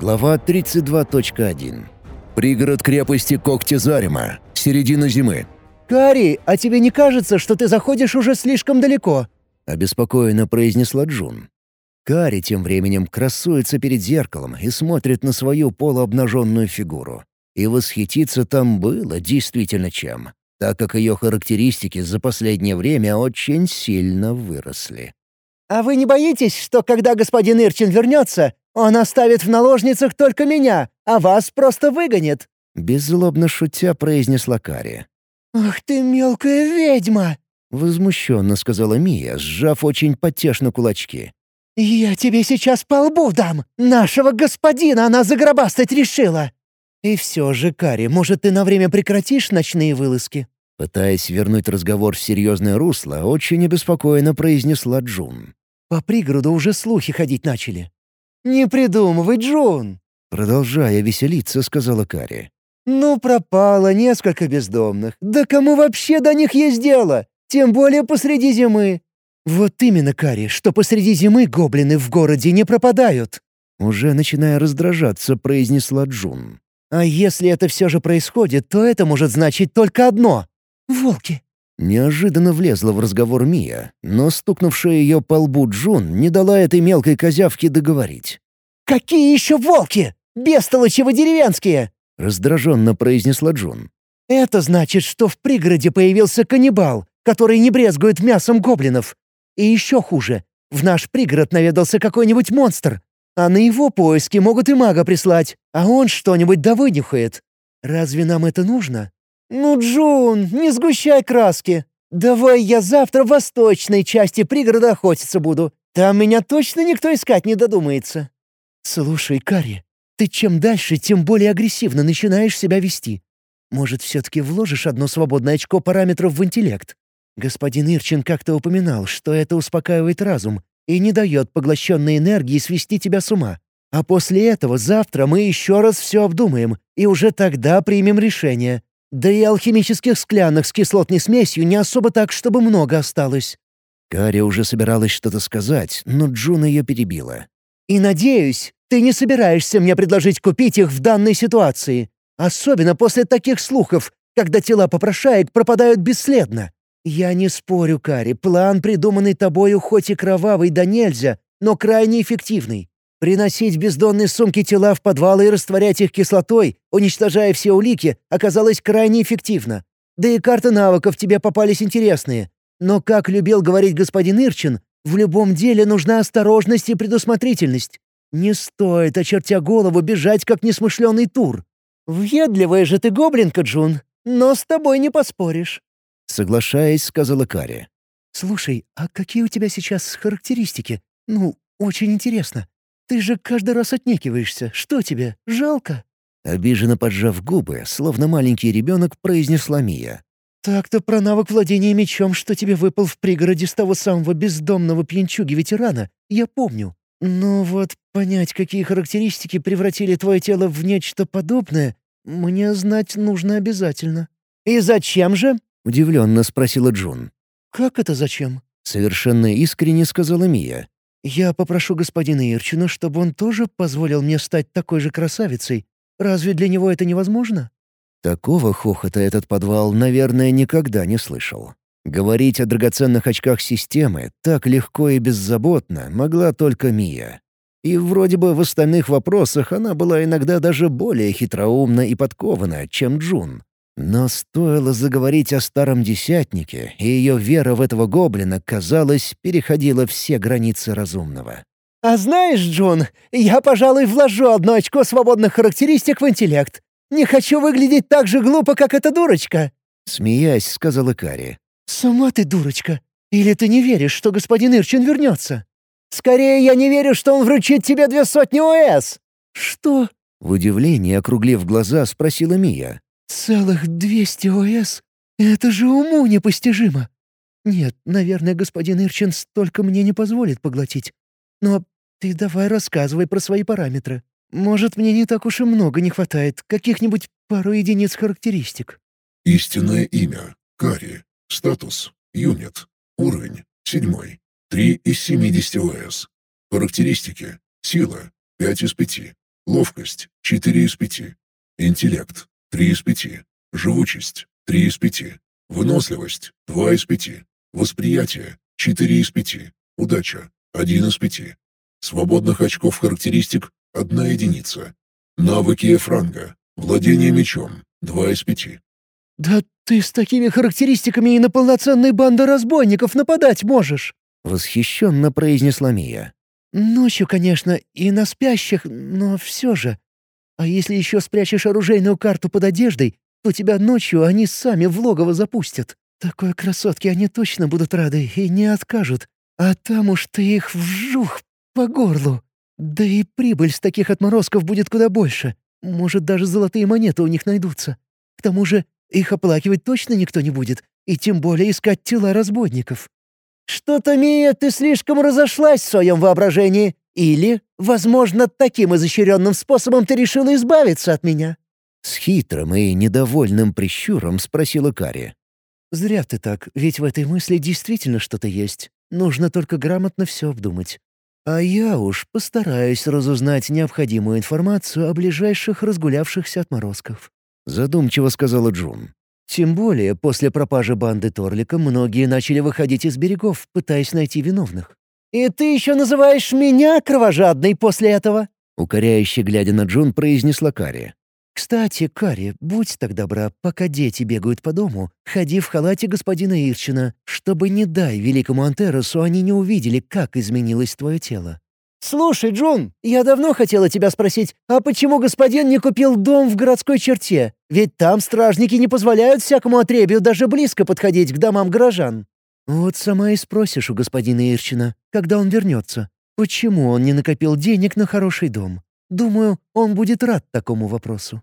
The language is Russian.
Глава 32.1. Пригород крепости Когти Зарима. Середина зимы. «Кари, а тебе не кажется, что ты заходишь уже слишком далеко?» — обеспокоенно произнесла Джун. Кари тем временем красуется перед зеркалом и смотрит на свою полуобнаженную фигуру. И восхититься там было действительно чем, так как ее характеристики за последнее время очень сильно выросли. «А вы не боитесь, что когда господин Ирчин вернется, он оставит в наложницах только меня, а вас просто выгонит?» Беззлобно шутя произнесла Кари. «Ах ты мелкая ведьма!» — возмущенно сказала Мия, сжав очень потешно кулачки. «Я тебе сейчас по лбу дам! Нашего господина она загробастать решила!» «И все же, Кари, может, ты на время прекратишь ночные вылазки?» Пытаясь вернуть разговор в серьезное русло, очень обеспокоенно произнесла Джун. «По пригороду уже слухи ходить начали. «Не придумывай, Джун!» Продолжая веселиться, сказала Кари. «Ну, пропало несколько бездомных. Да кому вообще до них есть дело? Тем более посреди зимы». «Вот именно, Кари, что посреди зимы гоблины в городе не пропадают». Уже начиная раздражаться, произнесла Джун. «А если это все же происходит, то это может значить только одно — волки». Неожиданно влезла в разговор Мия, но стукнувшая ее по лбу Джун не дала этой мелкой козявке договорить. «Какие еще волки? Бестолочи вы деревенские!» — раздраженно произнесла Джун. «Это значит, что в пригороде появился каннибал, который не брезгует мясом гоблинов. И еще хуже, в наш пригород наведался какой-нибудь монстр, а на его поиски могут и мага прислать, а он что-нибудь да вынюхает. Разве нам это нужно?» «Ну, Джун, не сгущай краски. Давай я завтра в восточной части пригорода охотиться буду. Там меня точно никто искать не додумается». «Слушай, Карри, ты чем дальше, тем более агрессивно начинаешь себя вести. Может, все-таки вложишь одно свободное очко параметров в интеллект? Господин Ирчин как-то упоминал, что это успокаивает разум и не дает поглощенной энергии свести тебя с ума. А после этого завтра мы еще раз все обдумаем и уже тогда примем решение, да и алхимических склянок с кислотной смесью не особо так, чтобы много осталось». Каря уже собиралась что-то сказать, но Джун ее перебила. «И надеюсь, ты не собираешься мне предложить купить их в данной ситуации, особенно после таких слухов, когда тела попрошаек пропадают бесследно. Я не спорю, Кари, план, придуманный тобою, хоть и кровавый да нельзя, но крайне эффективный. Приносить бездонные сумки тела в подвалы и растворять их кислотой, уничтожая все улики, оказалось крайне эффективно. Да и карты навыков тебе попались интересные. Но, как любил говорить господин Ирчин, в любом деле нужна осторожность и предусмотрительность. Не стоит, очертя голову, бежать, как несмышленый тур. Въедливая же ты гоблинка, Джун, но с тобой не поспоришь. Соглашаясь, сказала Кари. «Слушай, а какие у тебя сейчас характеристики? Ну, очень интересно. Ты же каждый раз отнекиваешься. Что тебе, жалко?» Обиженно поджав губы, словно маленький ребенок, произнесла Мия. «Так-то про навык владения мечом, что тебе выпал в пригороде с того самого бездомного пьянчуги-ветерана, я помню. Но вот понять, какие характеристики превратили твое тело в нечто подобное, мне знать нужно обязательно». «И зачем же?» — удивленно спросила Джун. «Как это зачем?» — совершенно искренне сказала Мия. «Я попрошу господина Ирчина, чтобы он тоже позволил мне стать такой же красавицей. Разве для него это невозможно?» Такого хохота этот подвал, наверное, никогда не слышал. Говорить о драгоценных очках системы так легко и беззаботно могла только Мия. И вроде бы в остальных вопросах она была иногда даже более хитроумна и подкована, чем Джун. Но стоило заговорить о старом десятнике, и ее вера в этого гоблина, казалось, переходила все границы разумного. «А знаешь, Джон, я, пожалуй, вложу одно очко свободных характеристик в интеллект. Не хочу выглядеть так же глупо, как эта дурочка!» Смеясь, сказала Кари. «Сама ты дурочка. Или ты не веришь, что господин Ирчин вернется?» «Скорее, я не верю, что он вручит тебе две сотни ОС!» «Что?» В удивлении, округлив глаза, спросила Мия. «Целых двести ОС? Это же уму непостижимо! Нет, наверное, господин Ирчин столько мне не позволит поглотить. Но ты давай рассказывай про свои параметры. Может, мне не так уж и много не хватает, каких-нибудь пару единиц характеристик». Истинное имя. Кари. Статус. Юнит. Уровень. Седьмой. Три из семидесяти ОС. Характеристики. Сила. Пять из пяти. Ловкость — 4 из 5. Интеллект — 3 из 5. Живучесть — 3 из 5. Выносливость — 2 из 5. Восприятие — 4 из 5. Удача — 1 из 5. Свободных очков характеристик — 1 единица. Навыки Эфранга. Владение мечом — 2 из 5. «Да ты с такими характеристиками и на полноценной банды разбойников нападать можешь!» — восхищенно произнесла Мия. «Ночью, конечно, и на спящих, но все же. А если еще спрячешь оружейную карту под одеждой, то тебя ночью они сами в логово запустят. Такой красотке они точно будут рады и не откажут. А там уж ты их вжух по горлу. Да и прибыль с таких отморозков будет куда больше. Может, даже золотые монеты у них найдутся. К тому же их оплакивать точно никто не будет, и тем более искать тела разбойников. «Что-то, Мия, ты слишком разошлась в своем воображении. Или, возможно, таким изощренным способом ты решила избавиться от меня». С хитрым и недовольным прищуром спросила Кари. «Зря ты так, ведь в этой мысли действительно что-то есть. Нужно только грамотно все обдумать. А я уж постараюсь разузнать необходимую информацию о ближайших разгулявшихся отморозках», — задумчиво сказала Джун. Тем более, после пропажи банды Торлика многие начали выходить из берегов, пытаясь найти виновных. «И ты еще называешь меня кровожадной после этого?» Укоряюще глядя на Джун, произнесла Кари. «Кстати, Кари, будь так добра, пока дети бегают по дому, ходи в халате господина Ирчина, чтобы, не дай великому Антеросу, они не увидели, как изменилось твое тело. «Слушай, Джун, я давно хотела тебя спросить, а почему господин не купил дом в городской черте? Ведь там стражники не позволяют всякому отребью даже близко подходить к домам горожан». «Вот сама и спросишь у господина Ирчина, когда он вернется, почему он не накопил денег на хороший дом. Думаю, он будет рад такому вопросу».